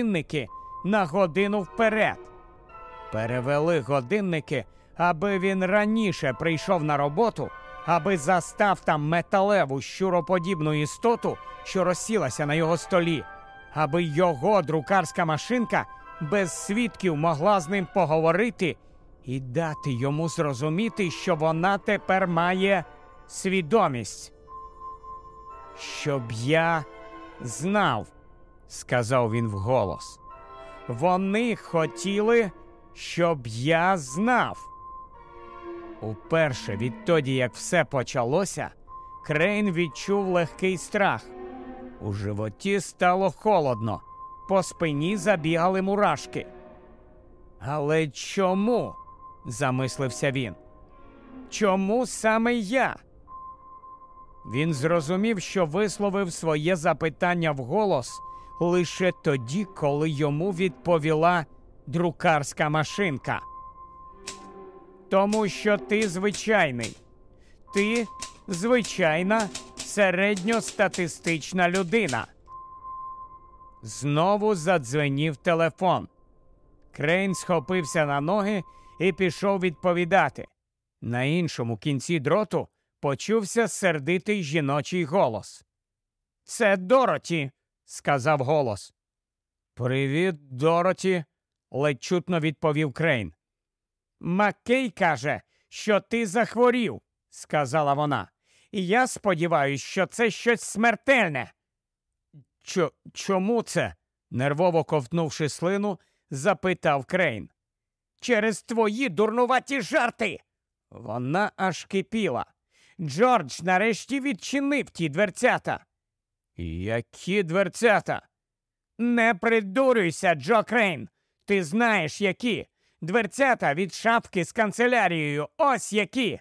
годинники на годину вперед. Перевели годинники, аби він раніше прийшов на роботу, аби застав там металеву щуроподібну істоту, що розсілася на його столі, аби його друкарська машинка без свідків могла з ним поговорити і дати йому зрозуміти, що вона тепер має свідомість. Щоб я знав, сказав він вголос. Вони хотіли, щоб я знав. Уперше відтоді, як все почалося, Крейн відчув легкий страх. У животі стало холодно, по спині забігали мурашки. Але чому? замислився він. Чому саме я? Він зрозумів, що висловив своє запитання вголос лише тоді, коли йому відповіла друкарська машинка. Тому що ти звичайний, ти звичайна середньостатистична людина. Знову задзвенів телефон. Крейн схопився на ноги і пішов відповідати. На іншому кінці дроту почувся сердитий жіночий голос. Це Дороті, сказав голос. Привіт, Дороті, ледь чутно відповів Крейн. Маккей каже, що ти захворів, сказала вона. І я сподіваюся, що це щось смертельне. Чо, чому це? нервово ковтнувши слину, запитав Крейн. Через твої дурнуваті жарти. Вона аж кипіла. Джордж нарешті відчинив ті дверцята. Які дверцята? Не придурюйся, Джо Крейн. Ти знаєш, які. Дверцята від шафки з канцелярією. Ось які.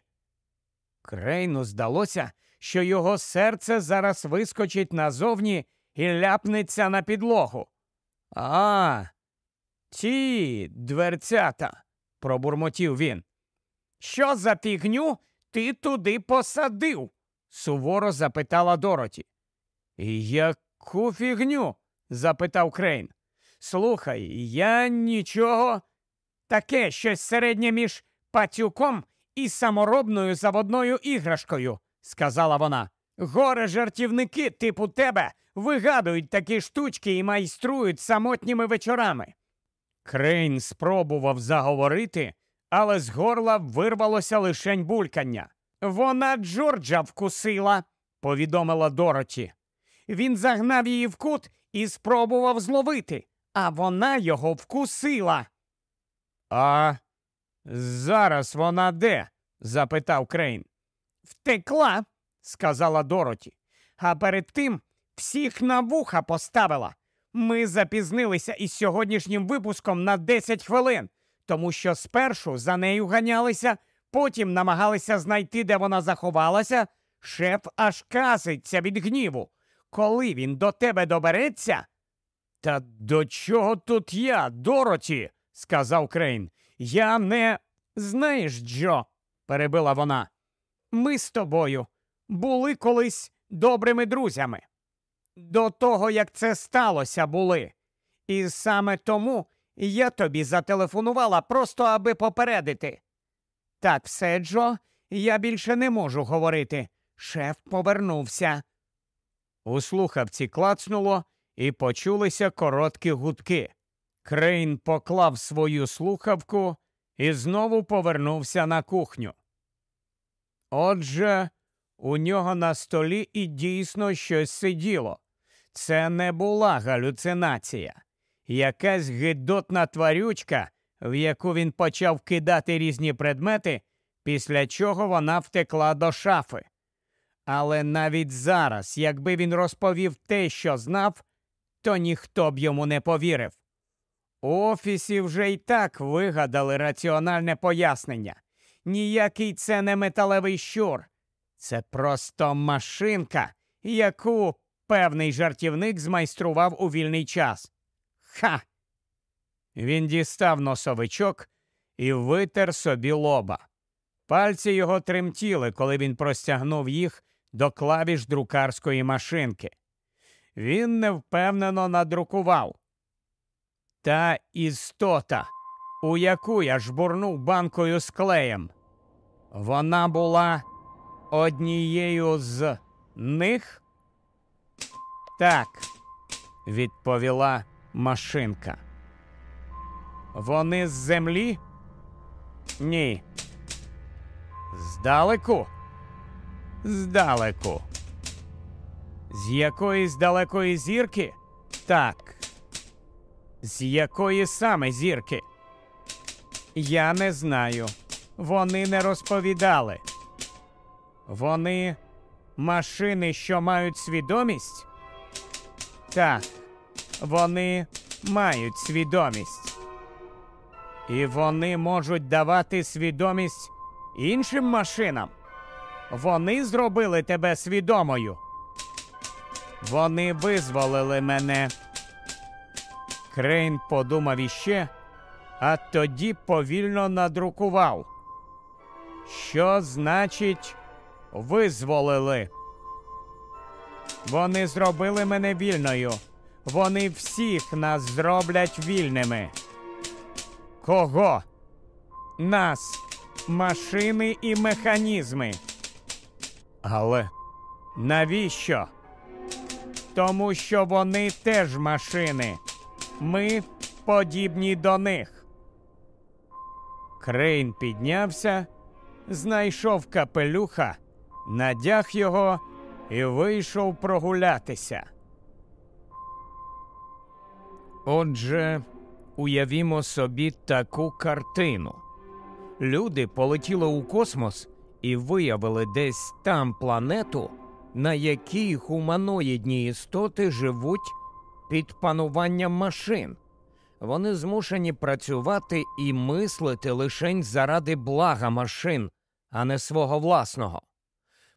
Крейну здалося, що його серце зараз вискочить назовні і ляпнеться на підлогу. А, ті дверцята, пробурмотів він. Що за фігню ти туди посадив? суворо запитала Дороті. Яку фігню? запитав Крейн. Слухай, я нічого. Таке щось середнє між пацюком і саморобною заводною іграшкою, сказала вона. Горе жартівники, типу тебе, вигадують такі штучки і майструють самотніми вечорами. Крейн спробував заговорити, але з горла вирвалося лишень булькання. Вона Джорджа вкусила, повідомила Дороті. Він загнав її в кут і спробував зловити, а вона його вкусила. А зараз вона де? запитав Крейн. Втекла, сказала Дороті, а перед тим всіх на вуха поставила. Ми запізнилися із сьогоднішнім випуском на 10 хвилин, тому що спершу за нею ганялися, потім намагалися знайти, де вона заховалася. Шеф аж казиться від гніву. Коли він до тебе добереться. Та до чого тут я, Дороті? сказав Крейн. Я не. Знаєш, Джо, перебила вона. Ми з тобою були колись добрими друзями. До того, як це сталося, були. І саме тому я тобі зателефонувала просто аби попередити. Так, все, Джо, я більше не можу говорити. Шеф повернувся. У слухавці клацнуло і почулися короткі гудки. Крейн поклав свою слухавку і знову повернувся на кухню. Отже, у нього на столі і дійсно щось сиділо. Це не була галюцинація, якась гидотна тварючка, в яку він почав кидати різні предмети, після чого вона втекла до шафи. Але навіть зараз, якби він розповів те, що знав, то ніхто б йому не повірив. У офісі вже й так вигадали раціональне пояснення. Ніякий це не металевий щур. Це просто машинка, яку певний жартівник змайстрував у вільний час. Ха! Він дістав носовичок і витер собі лоба. Пальці його тремтіли, коли він простягнув їх до клавіш друкарської машинки. Він невпевнено надрукував Та істота, у яку я жбурнув банкою з клеєм. Вона була однією з них? Так, відповіла машинка. Вони з землі? Ні. Здалеку? Здалеку. З якоїсь далекої зірки? Так. З якої саме зірки? Я не знаю. Вони не розповідали. Вони машини, що мають свідомість? Так, вони мають свідомість. І вони можуть давати свідомість іншим машинам. Вони зробили тебе свідомою. Вони визволили мене. Крейн подумав іще, а тоді повільно надрукував. Що значить визволили? Вони зробили мене вільною. Вони всіх нас зроблять вільними. Кого? Нас, машини і механізми. Але навіщо? Тому що вони теж машини. Ми подібні до них. Крейн піднявся, знайшов капелюха, надяг його і вийшов прогулятися. Отже, уявімо собі таку картину. Люди полетіли у космос і виявили десь там планету, на якій гуманоїдні істоти живуть під пануванням машин. Вони змушені працювати і мислити лише заради блага машин, а не свого власного.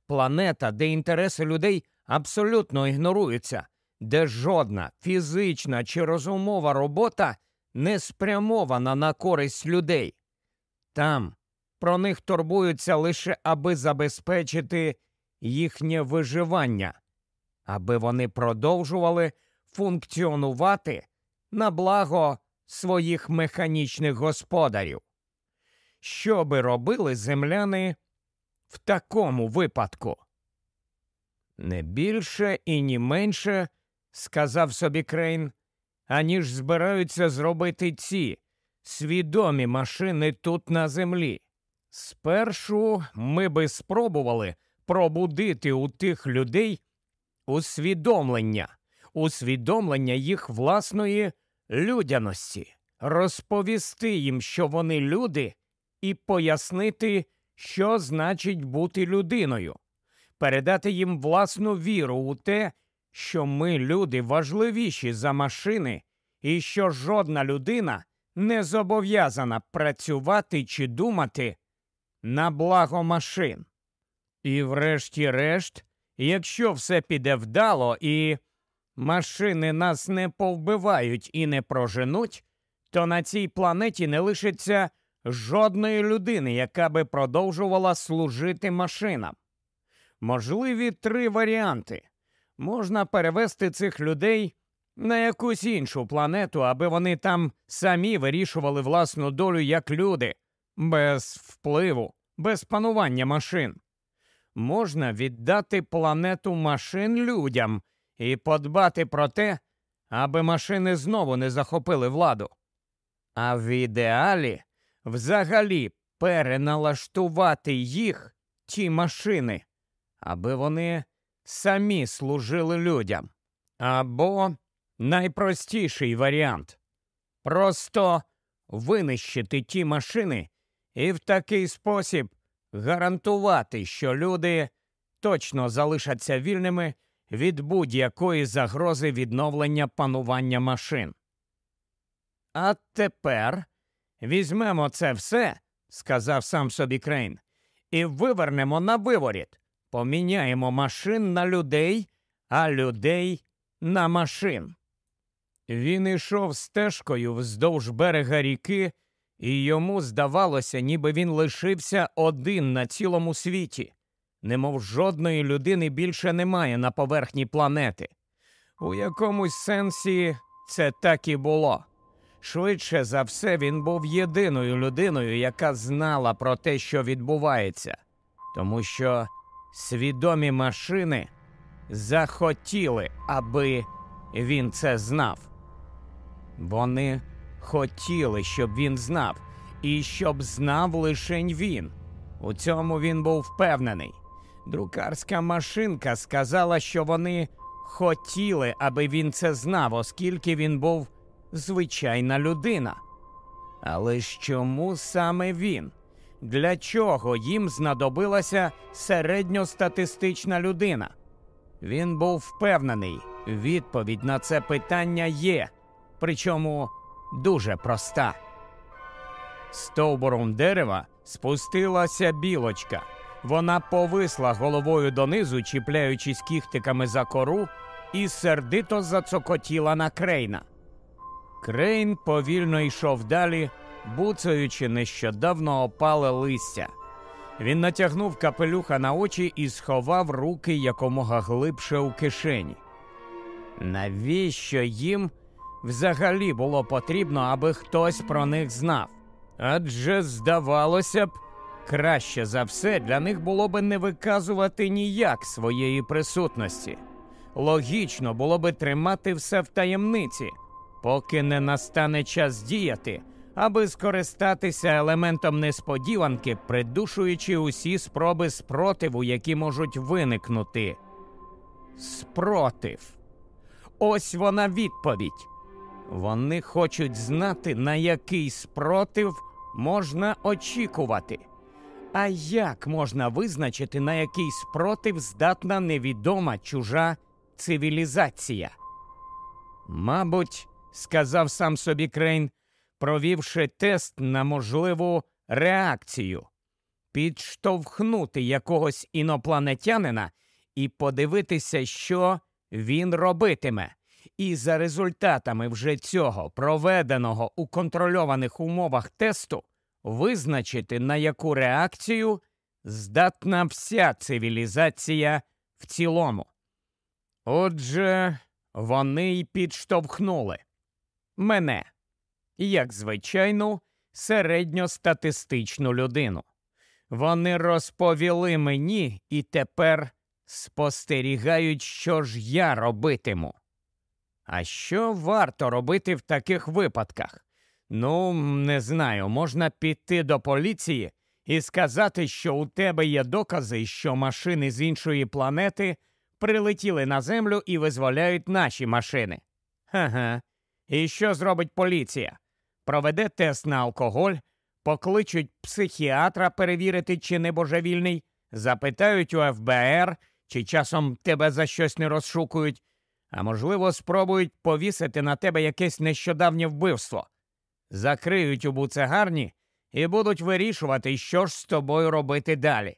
Планета, де інтереси людей абсолютно ігноруються, де жодна фізична чи розумова робота не спрямована на користь людей. Там про них турбуються лише аби забезпечити їхнє виживання, аби вони продовжували функціонувати на благо своїх механічних господарів. Що би робили земляни в такому випадку? Не більше і ні менше, сказав собі Крейн, аніж збираються зробити ці свідомі машини тут на землі. Спершу ми би спробували пробудити у тих людей усвідомлення, усвідомлення їх власної людяності, розповісти їм, що вони люди, і пояснити, що значить бути людиною, передати їм власну віру у те, що ми, люди, важливіші за машини, і що жодна людина не зобов'язана працювати чи думати на благо машин. І, врешті-решт, якщо все піде вдало і машини нас не повбивають і не проженуть, то на цій планеті не лишиться жодної людини, яка би продовжувала служити машинам. Можливі три варіанти. Можна перевести цих людей на якусь іншу планету, аби вони там самі вирішували власну долю як люди, без впливу, без панування машин. Можна віддати планету машин людям і подбати про те, аби машини знову не захопили владу. А в ідеалі взагалі переналаштувати їх, ті машини, аби вони самі служили людям. Або найпростіший варіант просто винищити ті машини і в такий спосіб гарантувати, що люди точно залишаться вільними від будь-якої загрози відновлення панування машин. А тепер візьмемо це все, сказав сам собі Крейн, і вивернемо на виворіт. Поміняємо машин на людей, а людей на машин. Він ішов стежкою вздовж берега ріки, і йому здавалося, ніби він лишився один на цілому світі, немов жодної людини більше немає на поверхні планети. У якомусь сенсі це так і було. Швидше за все, він був єдиною людиною, яка знала про те, що відбувається, тому що свідомі машини захотіли, аби він це знав. Вони хотіли, щоб він знав, і щоб знав лишень він. У цьому він був впевнений. Друкарська машинка сказала, що вони хотіли, аби він це знав, оскільки він був звичайна людина. Але ж чому саме він? Для чого їм знадобилася середньостатистична людина? Він був впевнений, відповідь на це питання є, причому дуже проста. Стовбуром дерева спустилася білочка. Вона повисла головою донизу, чіпляючись кіхтиками за кору, і сердито зацокотіла на крейна. Крейн повільно йшов далі, буцаючи нещодавно опале листя. Він натягнув капелюха на очі і сховав руки якомога глибше у кишені. Навіщо їм взагалі було потрібно, аби хтось про них знав? Адже, здавалося б, краще за все для них було би не виказувати ніяк своєї присутності. Логічно було би тримати все в таємниці, поки не настане час діяти, аби скористатися елементом несподіванки, придушуючи усі спроби спротиву, які можуть виникнути. Спротив. Ось вона відповідь. Вони хочуть знати, на який спротив можна очікувати. А як можна визначити, на який спротив здатна невідома чужа цивілізація? Мабуть, сказав сам собі Крейн, провівши тест на можливу реакцію, підштовхнути якогось інопланетянина і подивитися, що він робитиме. І за результатами вже цього проведеного у контрольованих умовах тесту визначити, на яку реакцію здатна вся цивілізація в цілому. Отже, вони й підштовхнули мене, як звичайну середньостатистичну людину. Вони розповіли мені і тепер спостерігають, що ж я робитиму. А що варто робити в таких випадках? Ну, не знаю, можна піти до поліції і сказати, що у тебе є докази, що машини з іншої планети прилетіли на землю і визволяють наші машини. Ага. І що зробить поліція? Проведе тест на алкоголь, покличуть психіатра перевірити, чи не божевільний, запитають у ФБР, чи часом тебе за щось не розшукують, а можливо, спробують повісити на тебе якесь нещодавнє вбивство. Закриють у буцегарні і будуть вирішувати, що ж з тобою робити далі.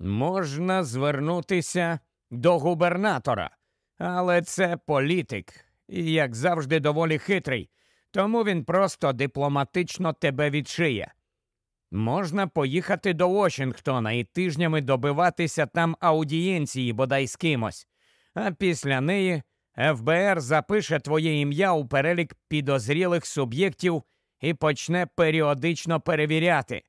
Можна звернутися до губернатора, але це політик, і, як завжди, доволі хитрий, тому він просто дипломатично тебе відшиє. Можна поїхати до Вашингтона і тижнями добиватися там аудієнції бодай з кимось, а після неї ФБР запише твоє ім'я у перелік підозрілих суб'єктів і почне періодично перевіряти.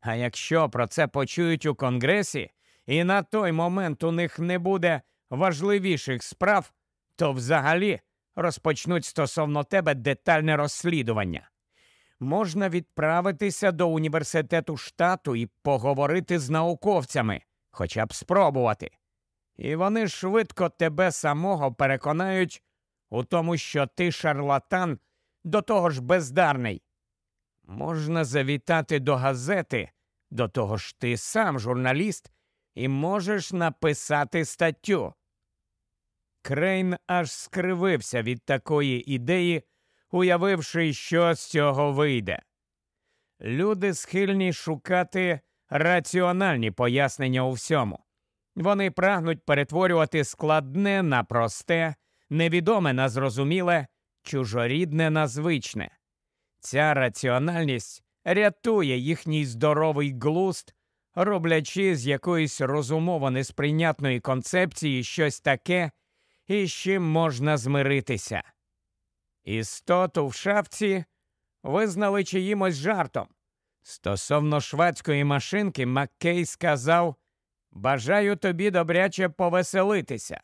А якщо про це почують у Конгресі, і на той момент у них не буде важливіших справ, то взагалі розпочнуть стосовно тебе детальне розслідування. Можна відправитися до університету штату і поговорити з науковцями, хоча б спробувати. І вони швидко тебе самого переконають у тому, що ти шарлатан, до того ж бездарний. Можна завітати до газети, до того ж ти сам журналіст, і можеш написати статтю. Крейн аж скривився від такої ідеї, уявивши, що з цього вийде. Люди схильні шукати раціональні пояснення у всьому. Вони прагнуть перетворювати складне на просте, невідоме на зрозуміле, чужорідне на звичне. Ця раціональність рятує їхній здоровий глуст, роблячи з якоїсь розумово несприйнятної концепції щось таке, із чим можна змиритися. Істоту в шафці визнали чиїмось жартом. Стосовно шведської машинки, Маккей сказав Бажаю тобі добряче повеселитися.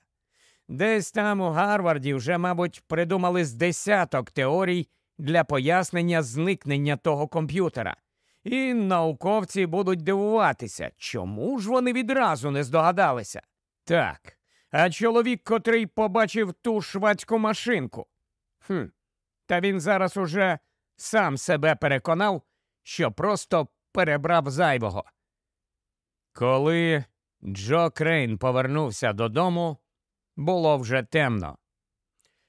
Десь там у Гарварді вже, мабуть, придумали з десяток теорій для пояснення зникнення того комп'ютера. І науковці будуть дивуватися, чому ж вони відразу не здогадалися. Так, а чоловік, котрий побачив ту швацьку машинку. Хм, Та він зараз уже сам себе переконав, що просто перебрав зайвого. Коли Джо Крейн повернувся додому, було вже темно.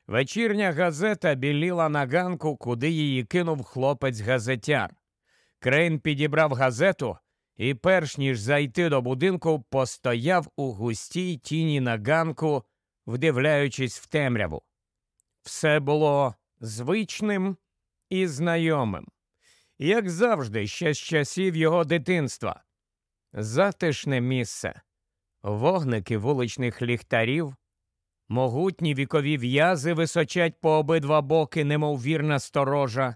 Вечірня газета біліла на ганку, куди її кинув хлопець газетяр. Крейн підібрав газету і, перш ніж зайти до будинку, постояв у густій тіні на ганку, вдивляючись в темряву. Все було звичним і знайомим, як завжди, ще з часів його дитинства. Затишне місце, вогники вуличних ліхтарів, могутні вікові в'язи височать по обидва боки, немов вірна сторожа.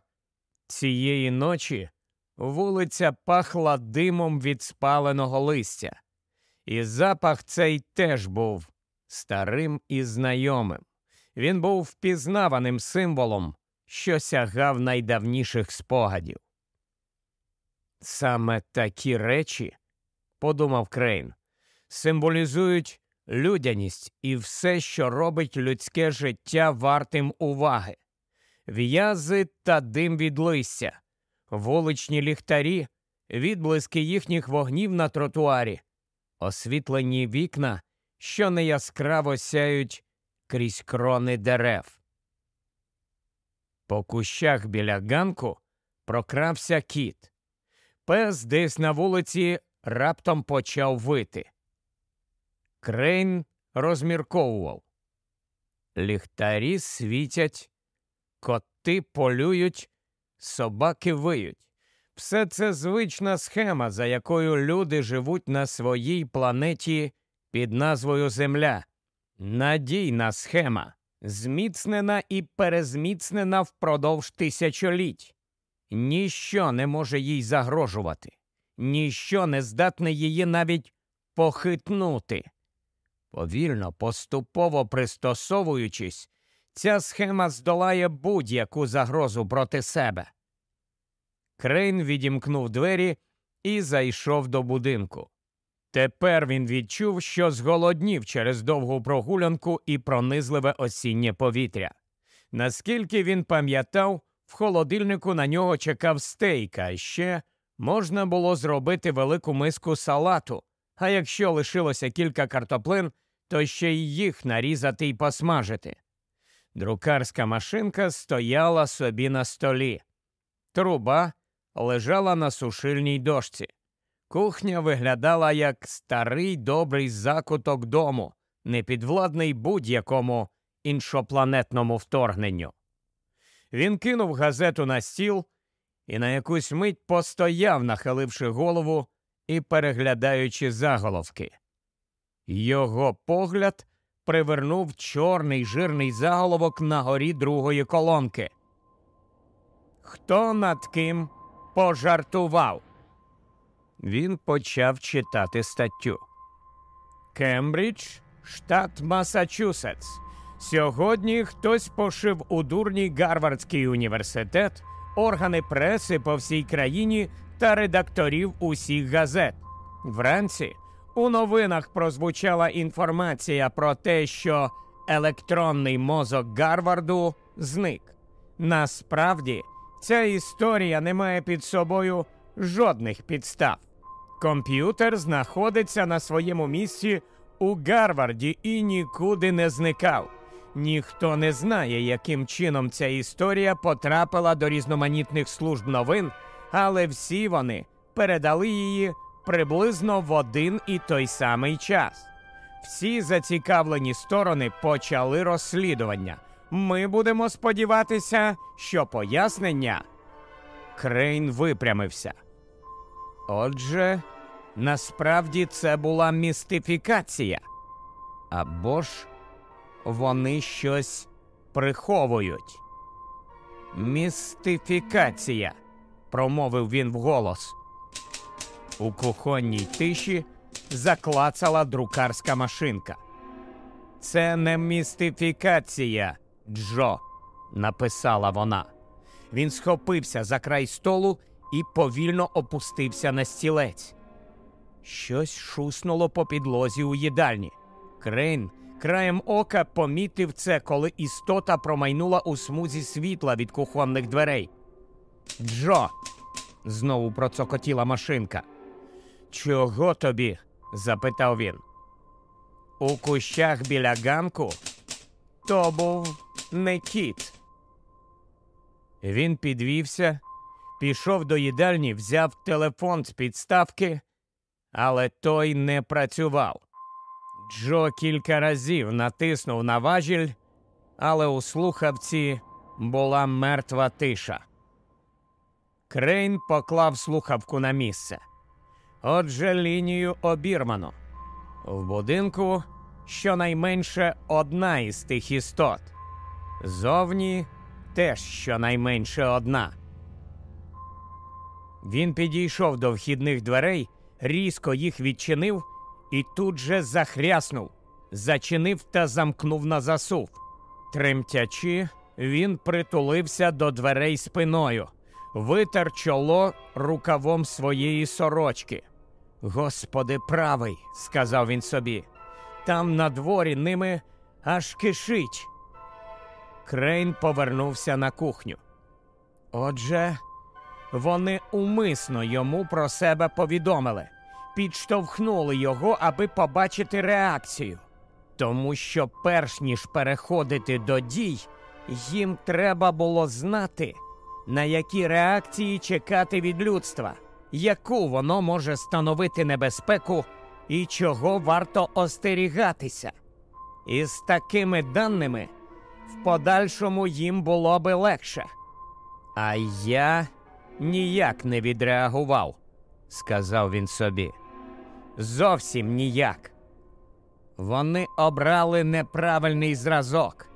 Цієї ночі вулиця пахла димом від спаленого листя, і запах цей теж був старим і знайомим. Він був впізнаваним символом, що сягав найдавніших спогадів. Саме такі речі, подумав Крейн, символізують людяність і все, що робить людське життя вартим уваги, в'язи та дим від листя, вуличні ліхтарі, відблиски їхніх вогнів на тротуарі, освітлені вікна, що неяскраво сяють крізь крони дерев. По кущах біля ганку прокрався кіт. Пес десь на вулиці раптом почав вити. Крейн розмірковував. Ліхтарі світять, коти полюють, собаки виють. Все це звична схема, за якою люди живуть на своїй планеті під назвою Земля. Надійна схема, зміцнена і перезміцнена впродовж тисячоліть. Ніщо не може їй загрожувати, ніщо не здатне її навіть похитнути. Повільно, поступово пристосовуючись, ця схема здолає будь-яку загрозу проти себе. Крейн відімкнув двері і зайшов до будинку. Тепер він відчув, що зголоднів через довгу прогулянку і пронизливе осіннє повітря. Наскільки він пам'ятав, в холодильнику на нього чекав стейк, а ще можна було зробити велику миску салату, а якщо лишилося кілька картоплин, то ще й їх нарізати й посмажити. Друкарська машинка стояла собі на столі. Труба лежала на сушильній дошці. Кухня виглядала як старий добрий закуток дому, непідвладний будь-якому іншопланетному вторгненню. Він кинув газету на стіл і на якусь мить постояв, нахиливши голову і переглядаючи заголовки. Його погляд привернув чорний жирний заголовок на горі другої колонки. Хто над ким пожартував? Він почав читати статтю. Кембридж, штат Масачусетс. Сьогодні хтось пошив у дурній Гарвардський університет, органи преси по всій країні та редакторів усіх газет. Вранці у новинах прозвучала інформація про те, що електронний мозок Гарварду зник. Насправді, ця історія не має під собою жодних підстав. Комп'ютер знаходиться на своєму місці у Гарварді і нікуди не зникав. Ніхто не знає, яким чином ця історія потрапила до різноманітних служб новин, але всі вони передали її приблизно в один і той самий час. Всі зацікавлені сторони почали розслідування. Ми будемо сподіватися, що пояснення Крейн випрямився. Отже, насправді це була містифікація. Або ж вони щось приховують. Містифікація, промовив він вголос. У кухонній тиші заклацала друкарська машинка. Це не містифікація, Джо, написала вона. Він схопився за край столу і повільно опустився на стілець. Щось шуснуло по підлозі у їдальні. Крейн краєм ока помітив це, коли істота промайнула у смузі світла від кухонних дверей. Джо. знову процокотіла машинка. Чого тобі? запитав він. У кущах біля ганку то був не кіт. Він підвівся, пішов до їдальні, взяв телефон з підставки, але той не працював. Джо кілька разів натиснув на важіль, але у слухавці була мертва тиша. Крейн поклав слухавку на місце. Отже, лінію обірмано. В будинку щонайменше одна із тих істот. Зовні теж щонайменше одна. Він підійшов до вхідних дверей, різко їх відчинив і тут же захряснув, зачинив та замкнув на засув. Тремтячи, він притулився до дверей спиною, витер чоло рукавом своєї сорочки. Господи правий, сказав він собі, там на дворі ними аж кишить. Крейн повернувся на кухню. Отже, вони умисно йому про себе повідомили, підштовхнули його, аби побачити реакцію. Тому що, перш ніж переходити до дій, їм треба було знати, на які реакції чекати від людства, яку воно може становити небезпеку і чого варто остерігатися. І з такими даними в подальшому їм було би легше. А я ніяк не відреагував, сказав він собі. Зовсім ніяк. Вони обрали неправильний зразок.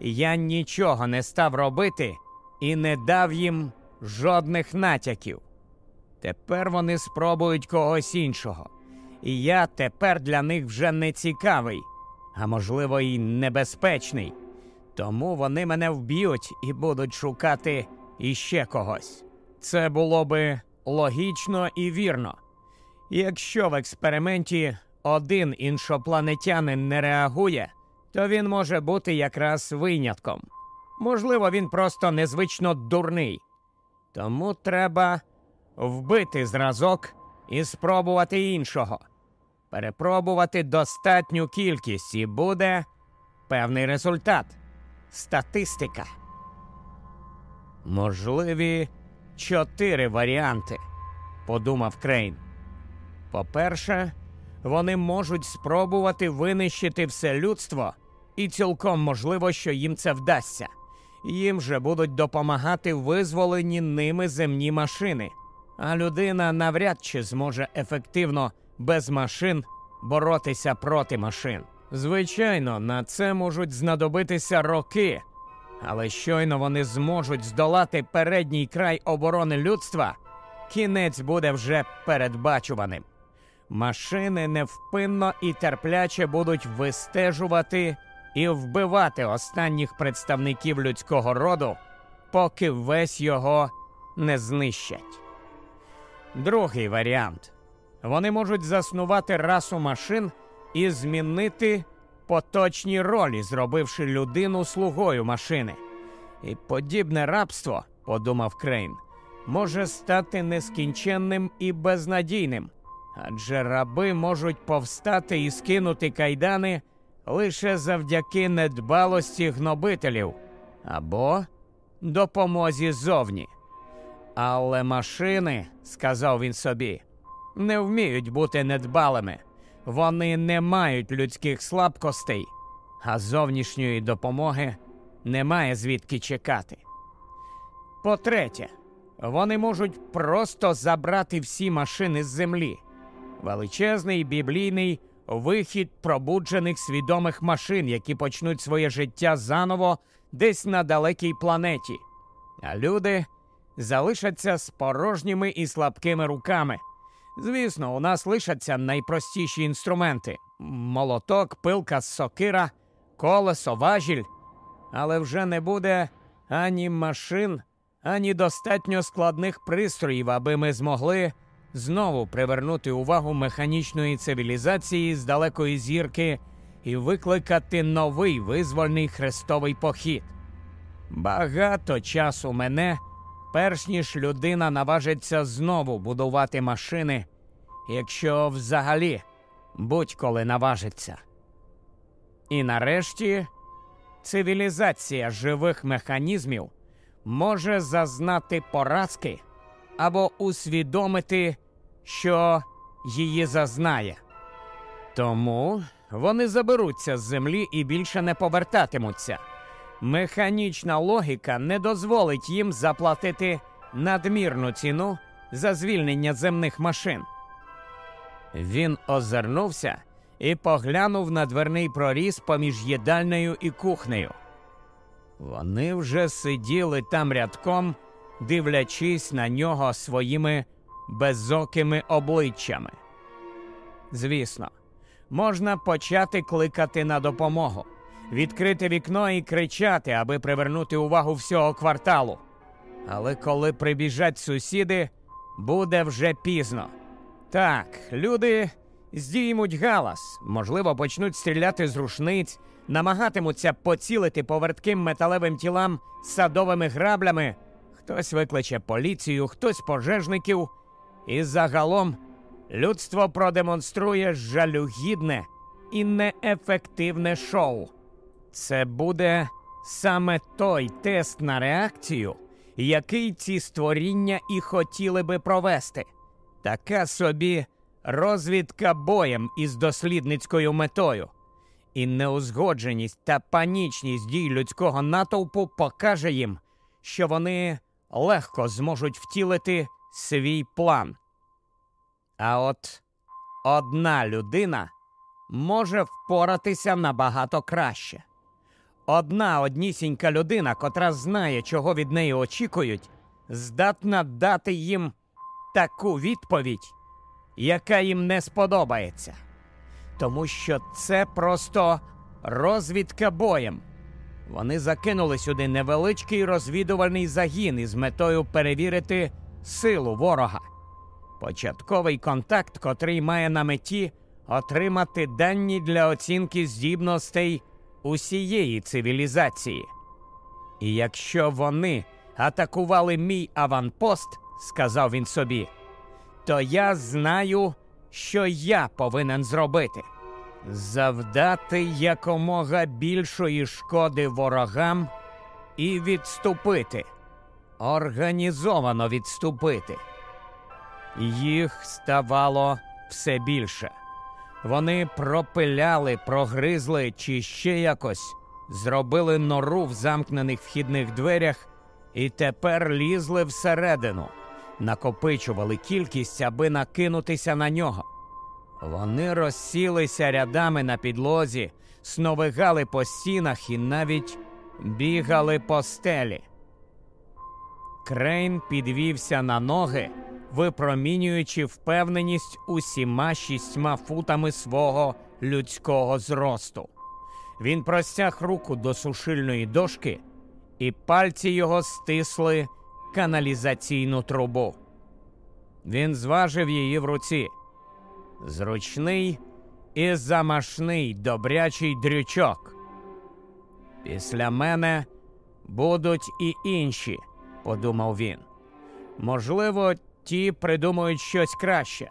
Я нічого не став робити і не дав їм жодних натяків. Тепер вони спробують когось іншого. І я тепер для них вже не цікавий, а можливо, і небезпечний. Тому вони мене вб'ють і будуть шукати іще когось. Це було би логічно і вірно. Якщо в експерименті один іншопланетянин не реагує, то він може бути якраз винятком. Можливо, він просто незвично дурний. Тому треба вбити зразок і спробувати іншого. Перепробувати достатню кількість і буде певний результат. Статистика. Можливі чотири варіанти, подумав Крейн. По-перше, вони можуть спробувати винищити все людство, і цілком можливо, що їм це вдасться. Їм же будуть допомагати визволені ними земні машини, а людина навряд чи зможе ефективно без машин боротися проти машин. Звичайно, на це можуть знадобитися роки, але щойно вони зможуть здолати передній край оборони людства, кінець буде вже передбачуваним. Машини невпинно і терпляче будуть вистежувати і вбивати останніх представників людського роду, поки весь його не знищать. Другий варіант вони можуть заснувати расу машин і змінити поточні ролі, зробивши людину слугою машини. І подібне рабство, подумав Крейн, може стати нескінченним і безнадійним, адже раби можуть повстати і скинути кайдани лише завдяки недбалості гнобителів або допомозі зовні. Але машини, сказав він собі, не вміють бути недбалими. Вони не мають людських слабкостей, а зовнішньої допомоги немає звідки чекати. По-третє, вони можуть просто забрати всі машини з землі. Величезний біблійний вихід пробуджених свідомих машин, які почнуть своє життя заново десь на далекій планеті. а люди залишаться з порожніми і слабкими руками. Звісно, у нас лишаться найпростіші інструменти молоток, пилка, сокира, колесо, важіль, але вже не буде ані машин, ані достатньо складних пристроїв, аби ми змогли знову привернути увагу механічної цивілізації з далекої зірки і викликати новий визвольний хрестовий похід. Багато часу мене, перш ніж людина наважиться знову будувати машини, якщо взагалі будь-коли наважиться. І нарешті цивілізація живих механізмів може зазнати поразки або усвідомити, що її зазнає. Тому вони заберуться з землі і більше не повертатимуться. Механічна логіка не дозволить їм заплатити надмірну ціну за звільнення земних машин. Він озирнувся і поглянув на дверний проріз поміж їдальнею і кухнею. Вони вже сиділи там рядком, дивлячись на нього своїми безокими обличчями. Звісно, можна почати кликати на допомогу, відкрити вікно і кричати, аби привернути увагу всього кварталу. Але коли прибіжать сусіди, буде вже пізно. Так, люди здіймуть галас, можливо, почнуть стріляти з рушниць, намагатимуться поцілити по вертким металевим тілам садовими граблями. Хтось викличе поліцію, хтось пожежників, і загалом людство продемонструє жалюгідне і неефективне шоу. Це буде саме той тест на реакцію, який ці створіння і хотіли би провести. Така собі розвідка боєм із дослідницькою метою. І неузгодженість та панічність дій людського натовпу покаже їм, що вони легко зможуть втілити свій план. А от одна людина може впоратися набагато краще. Одна однісінька людина, котра знає, чого від неї очікують, здатна дати їм таку відповідь, яка їм не сподобається. Тому що це просто розвідка боєм. Вони закинули сюди невеличкий розвідувальний загін із метою перевірити силу ворога. Початковий контакт, котрий має на меті отримати дані для оцінки здібностей усієї цивілізації. І якщо вони атакували мій аванпост, сказав він собі, то я знаю, що я повинен зробити завдати якомога більшої шкоди ворогам і відступити, організовано відступити. Їх ставало все більше. Вони пропиляли, прогризли чи ще якось зробили нору в замкнених вхідних дверях і тепер лізли всередину, накопичували кількість, аби накинутися на нього. Вони розсілися рядами на підлозі, сновигали по стінах і навіть бігали по стелі. Крейн підвівся на ноги, випромінюючи впевненість усіма шістьма футами свого людського зросту. Він простяг руку до сушильної дошки, і пальці його стисли каналізаційну трубу. Він зважив її в руці. Зручний і замашний добрячий дрючок. Після мене будуть і інші, подумав він. Можливо, ті придумають щось краще,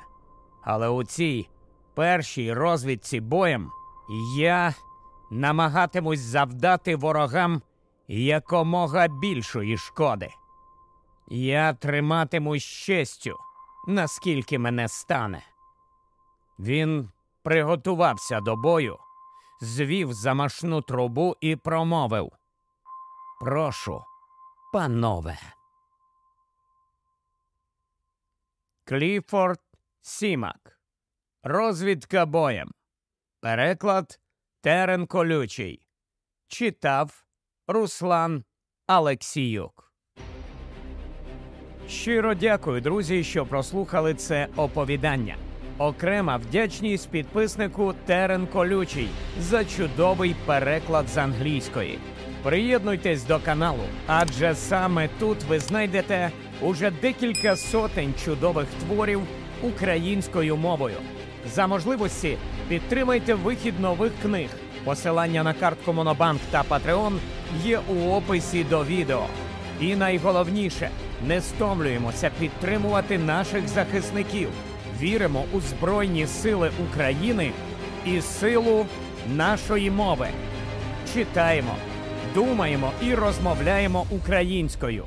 але у цій першій розвідці боєм я намагатимусь завдати ворогам якомога більшої шкоди. Я триматимусь честю, наскільки мене стане. Він приготувався до бою, звів замашну трубу і промовив Прошу, панове. Кліфорд Сімак. Розвідка боєм. Переклад Терен Колючий. Читав Руслан Алексіюк. Щиро дякую, друзі, що прослухали це оповідання. Окрема вдячність підписнику Терен Колючий за чудовий переклад з англійської. Приєднуйтесь до каналу, адже саме тут ви знайдете уже декілька сотень чудових творів українською мовою. За можливості підтримайте вихід нових книг. Посилання на картку Монобанк та Patreon є у описі до відео. І найголовніше не стомлюємося підтримувати наших захисників. Віримо у Збройні Сили України і силу нашої мови. Читаємо, думаємо і розмовляємо українською.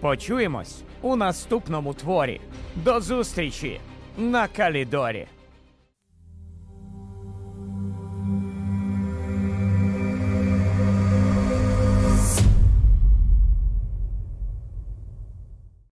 Почуємось у наступному творі. До зустрічі на Калідорі!